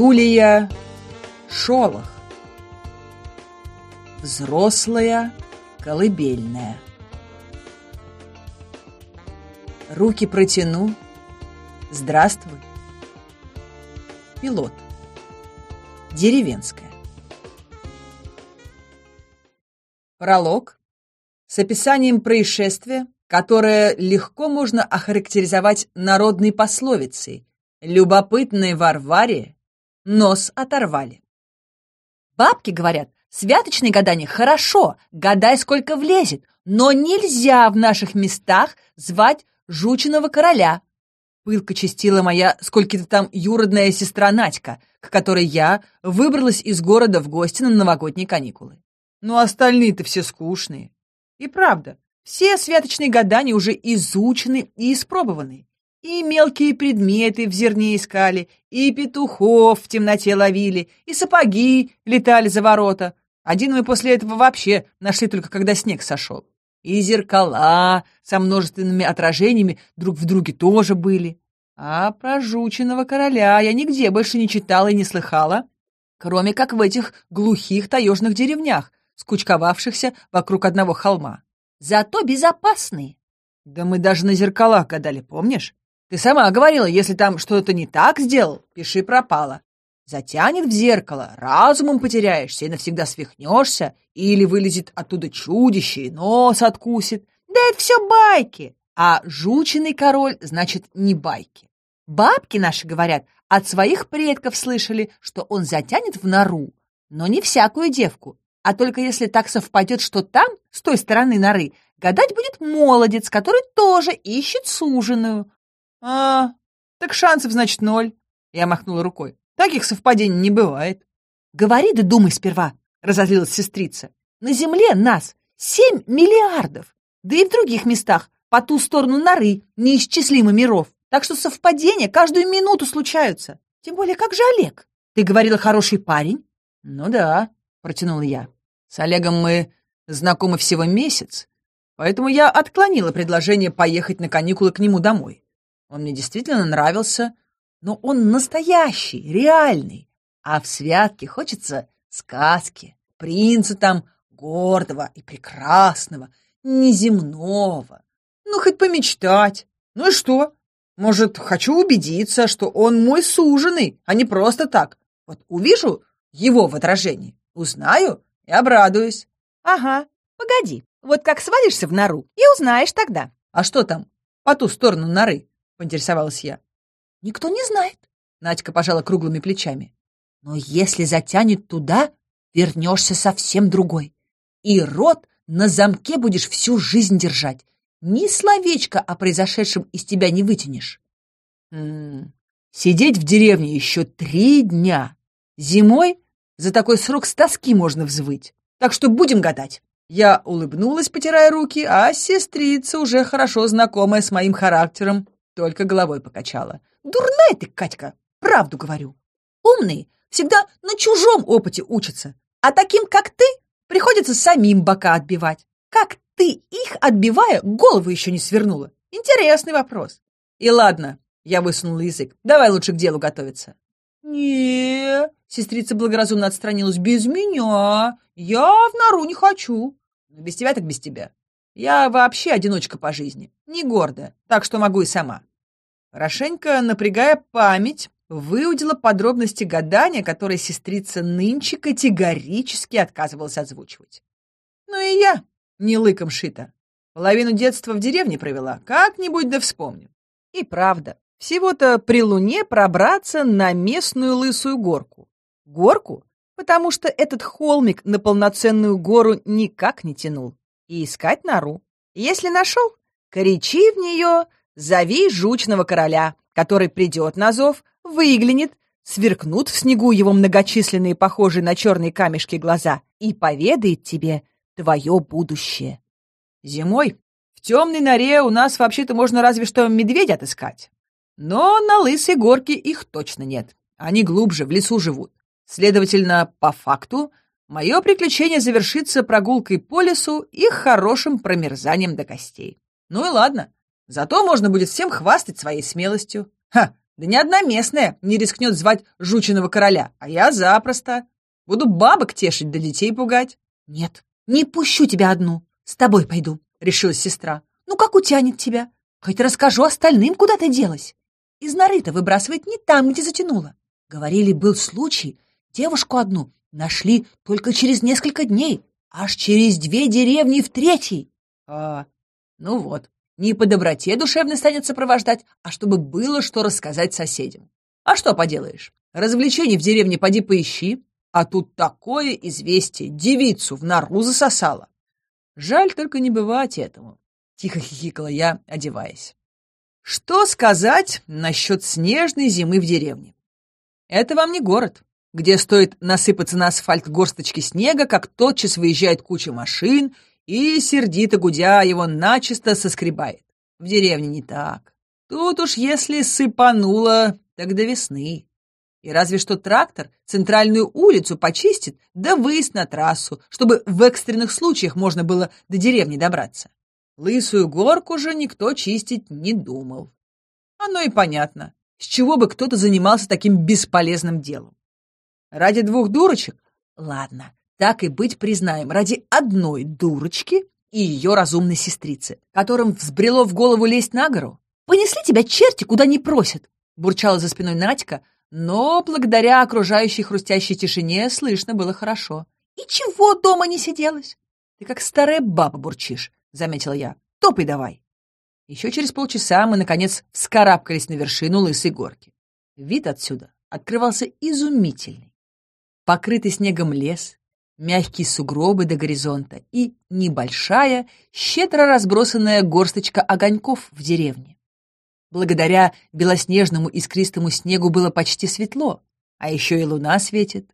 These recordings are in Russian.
Юлия Шолох. Взрослая колыбельная. Руки протяну. Здравствуй. Пилот. Деревенская. Пролог с описанием происшествия, которое легко можно охарактеризовать народной пословицей «Любопытные Варваре нос оторвали». Бабки говорят, святочные гадания хорошо, гадай сколько влезет, но нельзя в наших местах звать жучиного короля. Пылко чистила моя сколько-то там юродная сестра Надька, к которой я выбралась из города в гости на новогодние каникулы. Ну, остальные-то все скучные. И правда, все святочные гадания уже изучены и испробованы. И мелкие предметы в зерне искали, и петухов в темноте ловили, и сапоги летали за ворота. Один мы после этого вообще нашли только когда снег сошел. И зеркала со множественными отражениями друг в друге тоже были. А про жучиного короля я нигде больше не читала и не слыхала, кроме как в этих глухих таежных деревнях, скучковавшихся вокруг одного холма. Зато безопасные. Да мы даже на зеркалах гадали, помнишь? Ты сама говорила, если там что-то не так сделал, пиши пропало. Затянет в зеркало, разумом потеряешься и навсегда свихнешься, или вылезет оттуда чудище и нос откусит. Да это все байки. А жучиный король, значит, не байки. Бабки наши говорят, от своих предков слышали, что он затянет в нору, но не всякую девку, а только если так совпадет, что там, с той стороны норы, гадать будет молодец, который тоже ищет суженую. А, так шансов, значит, ноль. Я махнула рукой. Таких совпадений не бывает. Говори да думай сперва, разозлилась сестрица. На земле нас семь миллиардов, да и в других местах, по ту сторону норы, неисчислимо миров. Так что совпадения каждую минуту случаются. Тем более, как же Олег? Ты говорила, хороший парень? Ну да, протянул я. С Олегом мы знакомы всего месяц, поэтому я отклонила предложение поехать на каникулы к нему домой. Он мне действительно нравился, но он настоящий, реальный, а в святке хочется сказки, принца там гордого и прекрасного, неземного. Ну, хоть помечтать. Ну и что? Может, хочу убедиться, что он мой суженый, а не просто так. Вот увижу его в отражении, узнаю и обрадуюсь. Ага, погоди, вот как свалишься в нору и узнаешь тогда. А что там по ту сторону норы? Поинтересовалась я. Никто не знает. Надька пожала круглыми плечами. Но если затянет туда, вернешься совсем другой. И рот на замке будешь всю жизнь держать. Ни словечка о произошедшем из тебя не вытянешь. М -м -м. Сидеть в деревне еще три дня. Зимой за такой срок с тоски можно взвыть. Так что будем гадать. Я улыбнулась, потирая руки, а сестрица, уже хорошо знакомая с моим характером, только головой покачала. Дурная ты, Катька, правду говорю. Умные всегда на чужом опыте учатся, а таким, как ты, приходится самим бока отбивать. Как ты их, отбивая, голову еще не свернула? Интересный вопрос. И ладно, я высунула язык, давай лучше к делу готовиться не Сестрица благоразумно отстранилась. «Без меня! Я в нору не хочу!» «Ну, без тебя так без тебя. Я вообще одиночка по жизни, не гордая, так что могу и сама». Хорошенько напрягая память, выудила подробности гадания, которые сестрица нынче категорически отказывалась озвучивать. Ну и я, не лыком шита. Половину детства в деревне провела, как-нибудь да вспомню. И правда, всего-то при луне пробраться на местную лысую горку. Горку? Потому что этот холмик на полноценную гору никак не тянул. И искать нору. Если нашел, кричи в нее, зови жучного короля, который придет на зов, выглянет, сверкнут в снегу его многочисленные, похожие на черные камешки глаза, и поведает тебе твое будущее. Зимой в темной норе у нас вообще-то можно разве что медведя отыскать. Но на Лысой горке их точно нет. Они глубже, в лесу живут. Следовательно, по факту, мое приключение завершится прогулкой по лесу и хорошим промерзанием до костей. Ну и ладно. Зато можно будет всем хвастать своей смелостью. Ха, Да ни одна местная не рискнет звать жучиного короля, а я запросто. Буду бабок тешить да детей пугать. Нет, не пущу тебя одну. С тобой пойду, решилась сестра. Ну как утянет тебя? Хоть расскажу остальным, куда ты делась. Из норы-то выбрасывать не там, где затянула. Говорили, был случай, девушку одну нашли только через несколько дней, аж через две деревни в третьей. А, ну вот, не по доброте душевно станет сопровождать, а чтобы было что рассказать соседям. А что поделаешь, развлечений в деревне поди поищи, а тут такое известие, девицу в нору засосала. Жаль только не бывать этому, — тихо хихикала я, одеваясь. Что сказать насчет снежной зимы в деревне? Это вам не город, где стоит насыпаться на асфальт горсточки снега, как тотчас выезжает куча машин и, сердито гудя, его начисто соскребает. В деревне не так. Тут уж если сыпануло, так до весны. И разве что трактор центральную улицу почистит, да выезд на трассу, чтобы в экстренных случаях можно было до деревни добраться. Лысую горку же никто чистить не думал. Оно и понятно, с чего бы кто-то занимался таким бесполезным делом. Ради двух дурочек? Ладно, так и быть признаем, ради одной дурочки и ее разумной сестрицы, которым взбрело в голову лезть на гору. «Понесли тебя черти, куда не просят!» бурчала за спиной Надька, но благодаря окружающей хрустящей тишине слышно было хорошо. «И чего дома не сиделась?» «Ты как старая баба бурчишь», — заметил я. «Топай давай». Еще через полчаса мы, наконец, вскарабкались на вершину лысой горки. Вид отсюда открывался изумительный. Покрытый снегом лес, мягкие сугробы до горизонта и небольшая, щедро разбросанная горсточка огоньков в деревне. Благодаря белоснежному искристому снегу было почти светло, а еще и луна светит.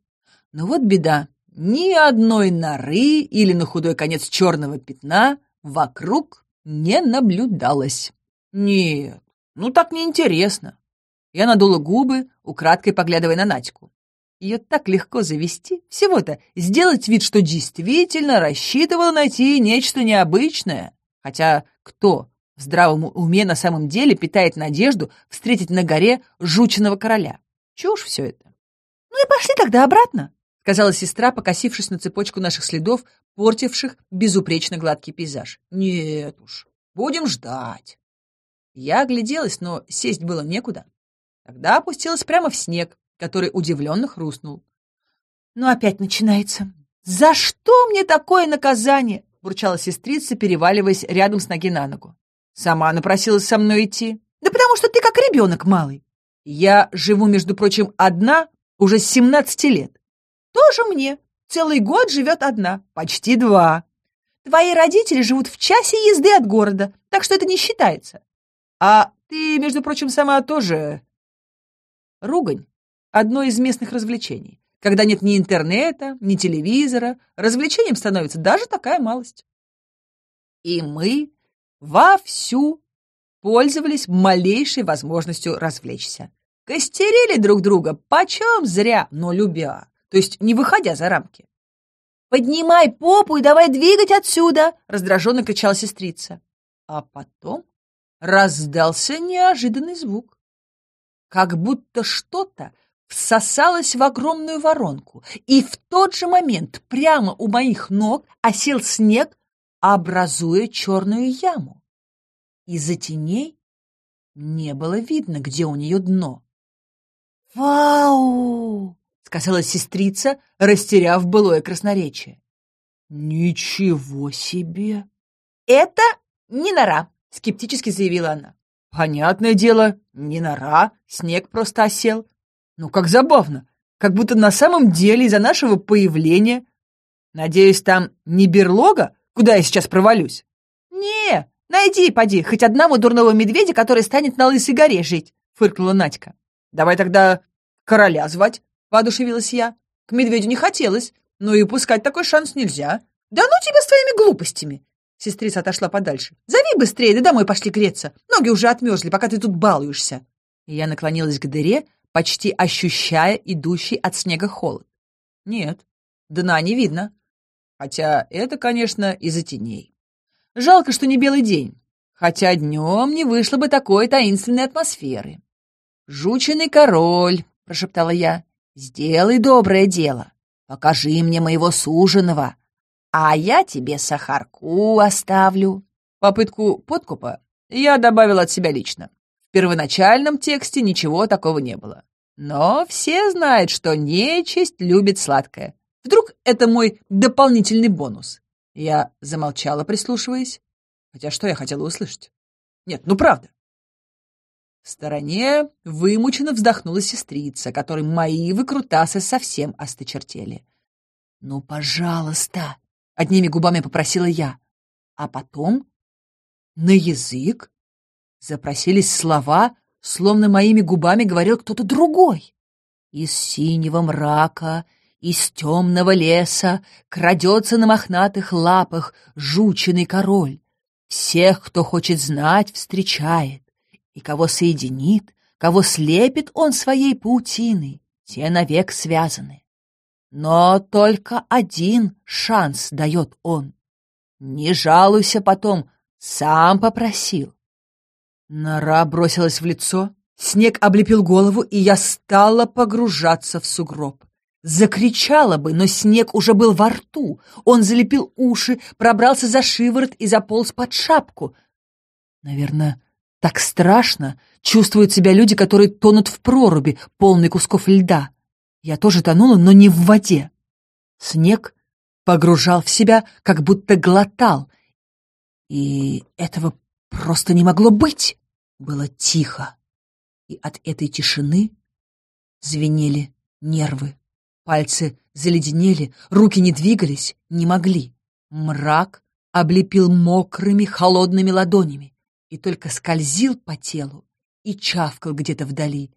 Но вот беда, ни одной норы или на худой конец черного пятна вокруг не наблюдалось. Нет, ну так неинтересно. Я надула губы, украдкой поглядывая на Надьку. Ее так легко завести, всего-то сделать вид, что действительно рассчитывала найти нечто необычное. Хотя кто в здравом уме на самом деле питает надежду встретить на горе жученого короля? Чушь все это. «Ну и пошли тогда обратно», — сказала сестра, покосившись на цепочку наших следов, портивших безупречно гладкий пейзаж. «Нет уж, будем ждать». Я огляделась, но сесть было некуда. Тогда опустилась прямо в снег, который удивленно хрустнул. «Ну опять начинается. За что мне такое наказание?» — бурчала сестрица, переваливаясь рядом с ноги на ногу. «Сама напросилась со мной идти». «Да потому что ты как ребенок малый». «Я живу, между прочим, одна уже с семнадцати лет». «Тоже мне. Целый год живет одна. Почти два. Твои родители живут в часе езды от города, так что это не считается. А ты, между прочим, сама тоже... Ругань — одно из местных развлечений. Когда нет ни интернета, ни телевизора, развлечением становится даже такая малость. И мы вовсю пользовались малейшей возможностью развлечься. Костерили друг друга почем зря, но любя то есть не выходя за рамки. «Поднимай попу и давай двигать отсюда!» — раздраженно кричала сестрица. А потом раздался неожиданный звук. Как будто что-то всосалось в огромную воронку, и в тот же момент прямо у моих ног осел снег, образуя черную яму. Из-за теней не было видно, где у нее дно. «Вау!» — сказала сестрица, растеряв былое красноречие. «Ничего себе!» «Это не нора», — скептически заявила она. «Понятное дело, не нора, снег просто осел. Ну, как забавно, как будто на самом деле из-за нашего появления. Надеюсь, там не берлога, куда я сейчас провалюсь?» «Не, найди, поди, хоть одного дурного медведя, который станет на Лысой горе жить», — фыркнула Надька. «Давай тогда короля звать», воодушевилась я. К медведю не хотелось, но и упускать такой шанс нельзя. Да ну тебя с твоими глупостями! Сестрица отошла подальше. Зови быстрее, да домой пошли греться. Ноги уже отмерзли, пока ты тут балуешься. И я наклонилась к дыре, почти ощущая идущий от снега холод. Нет, дна не видно. Хотя это, конечно, из-за теней. Жалко, что не белый день. Хотя днем не вышло бы такой таинственной атмосферы. «Жученый король», — прошептала я, — «сделай доброе дело, покажи мне моего суженого, а я тебе сахарку оставлю». Попытку подкупа я добавил от себя лично. Первоначальном тексте ничего такого не было. Но все знают, что нечисть любит сладкое. Вдруг это мой дополнительный бонус? Я замолчала, прислушиваясь. Хотя что я хотела услышать? Нет, ну правда. В стороне вымученно вздохнула сестрица, которой мои выкрутасы совсем осточертели. «Ну, пожалуйста!» — одними губами попросила я. А потом на язык запросились слова, словно моими губами говорил кто-то другой. Из синего мрака, из темного леса крадется на мохнатых лапах жученый король. Всех, кто хочет знать, встречает, и кого соединит, кого слепит он своей паутиной, те навек связаны. Но только один шанс дает он. Не жалуйся потом, сам попросил. Нора бросилась в лицо, снег облепил голову, и я стала погружаться в сугроб. Закричала бы, но снег уже был во рту. Он залепил уши, пробрался за шиворот и заполз под шапку. Наверное, так страшно чувствуют себя люди, которые тонут в проруби, полной кусков льда. Я тоже тонула, но не в воде. Снег погружал в себя, как будто глотал. И этого просто не могло быть. Было тихо, и от этой тишины звенели нервы. Пальцы заледенели, руки не двигались, не могли. Мрак облепил мокрыми, холодными ладонями и только скользил по телу и чавкал где-то вдали.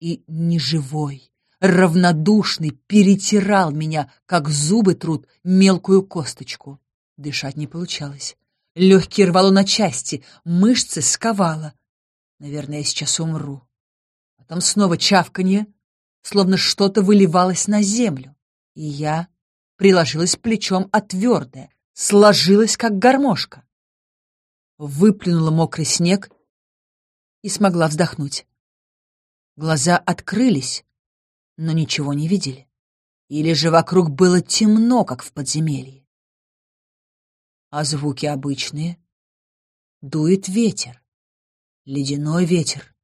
И неживой, равнодушный перетирал меня, как зубы трут мелкую косточку. Дышать не получалось. Легкие рвало на части, мышцы сковало. Наверное, я сейчас умру. Потом снова чавканье, словно что-то выливалось на землю. И я приложилась плечом о твердое, сложилась, как гармошка. Выплюнула мокрый снег и смогла вздохнуть. Глаза открылись, но ничего не видели. Или же вокруг было темно, как в подземелье а звуки обычные. Дует ветер, ледяной ветер.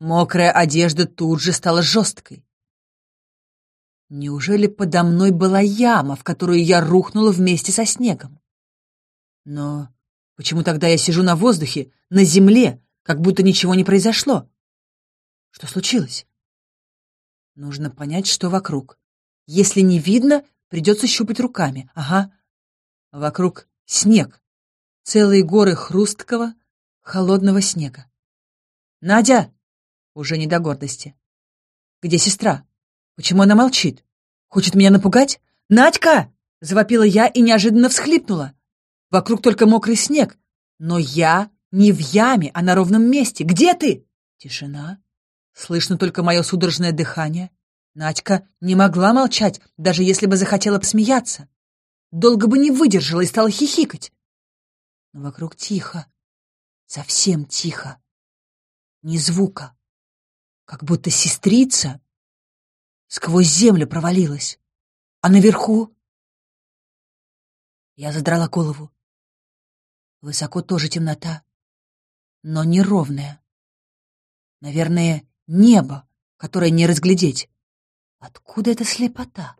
Мокрая одежда тут же стала жесткой. Неужели подо мной была яма, в которую я рухнула вместе со снегом? Но почему тогда я сижу на воздухе, на земле, как будто ничего не произошло? Что случилось? Нужно понять, что вокруг. Если не видно, придется щупать руками. Ага. Вокруг Снег. Целые горы хрусткого, холодного снега. «Надя!» Уже не до гордости. «Где сестра? Почему она молчит? Хочет меня напугать? Надька!» Завопила я и неожиданно всхлипнула. Вокруг только мокрый снег. Но я не в яме, а на ровном месте. Где ты? Тишина. Слышно только мое судорожное дыхание. Надька не могла молчать, даже если бы захотела посмеяться долго бы не выдержала и стала хихикать. Но вокруг тихо, совсем тихо, ни звука, как будто сестрица сквозь землю провалилась, а наверху... Я задрала голову. Высоко тоже темнота, но неровная. Наверное, небо, которое не разглядеть. Откуда эта слепота?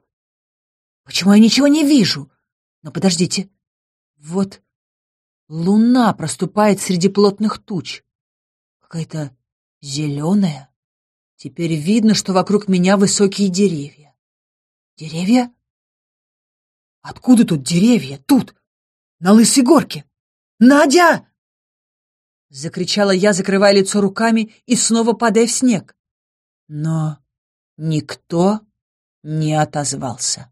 Почему я ничего не вижу? Но подождите. Вот луна проступает среди плотных туч. Какая-то зеленая. Теперь видно, что вокруг меня высокие деревья. Деревья? Откуда тут деревья? Тут, на лысой горке. Надя! Закричала я, закрывая лицо руками и снова падая в снег. Но никто не отозвался.